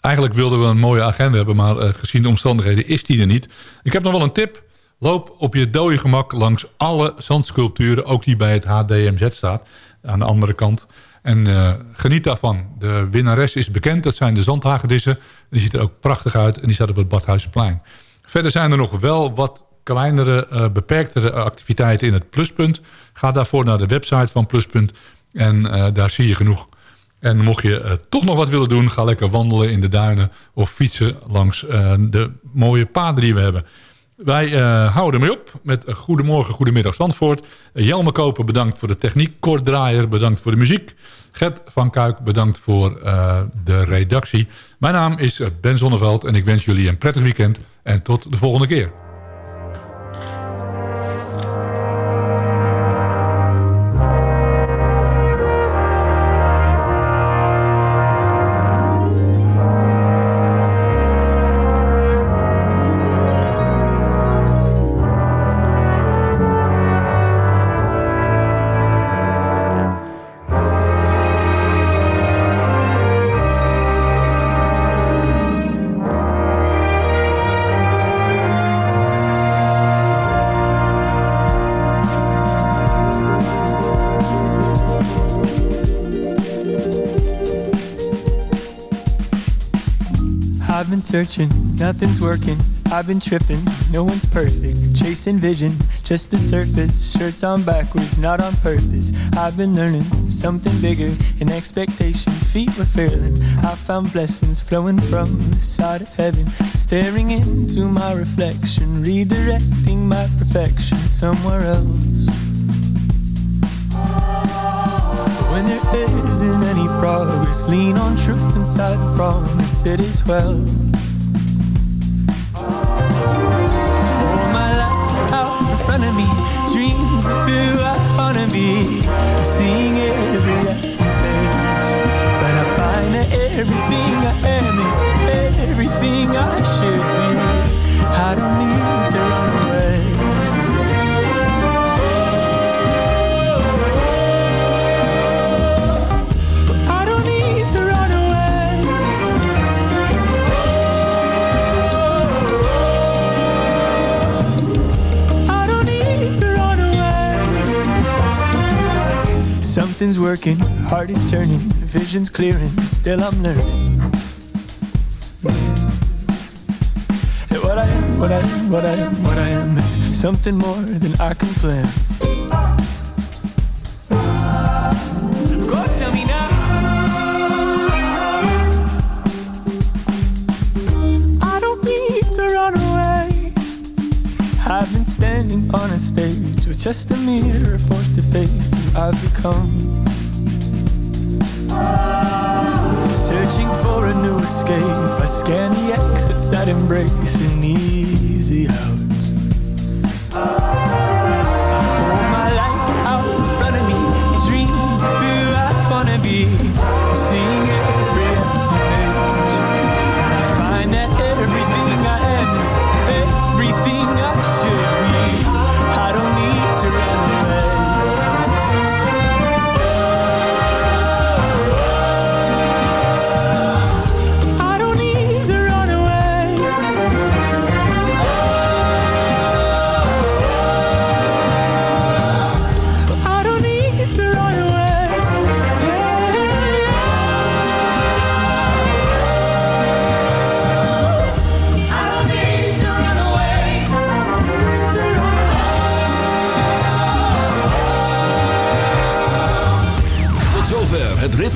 eigenlijk wilden we een mooie agenda hebben, maar eh, gezien de omstandigheden is die er niet. Ik heb nog wel een tip. Loop op je dode gemak langs alle zandsculpturen, ook die bij het HDMZ staat, aan de andere kant. En eh, geniet daarvan. De winnares is bekend, dat zijn de zandhagedissen. Die ziet er ook prachtig uit en die staat op het Badhuisplein. Verder zijn er nog wel wat kleinere, eh, beperktere activiteiten in het Pluspunt. Ga daarvoor naar de website van Pluspunt en eh, daar zie je genoeg. En mocht je eh, toch nog wat willen doen, ga lekker wandelen in de duinen of fietsen langs eh, de mooie paden die we hebben. Wij eh, houden ermee op met Goedemorgen, Goedemiddag Zandvoort. Jelme Koper bedankt voor de techniek. Kort Draaier bedankt voor de muziek. Gert van Kuik bedankt voor eh, de redactie. Mijn naam is eh, Ben Zonneveld en ik wens jullie een prettig weekend. En tot de volgende keer. Nothing's working. I've been tripping, no one's perfect. Chasing vision, just the surface. Shirts on backwards, not on purpose. I've been learning something bigger in expectations. Feet were failing. I found blessings flowing from the side of heaven. Staring into my reflection, redirecting my perfection somewhere else. When there isn't any progress, lean on truth inside the promise. It is well. Seeing every empty page, but I find that everything I am is everything I should be. I don't need to run working, heart is turning, vision's clearing, still I'm learning. And What I am, what I am, what I am, what I am is something more than I can plan. Go tell me now. I don't need to run away. I've been standing on a stage with just a mirror forced to face who I've become. Searching for a new escape. I scan the exits that embrace an easy out.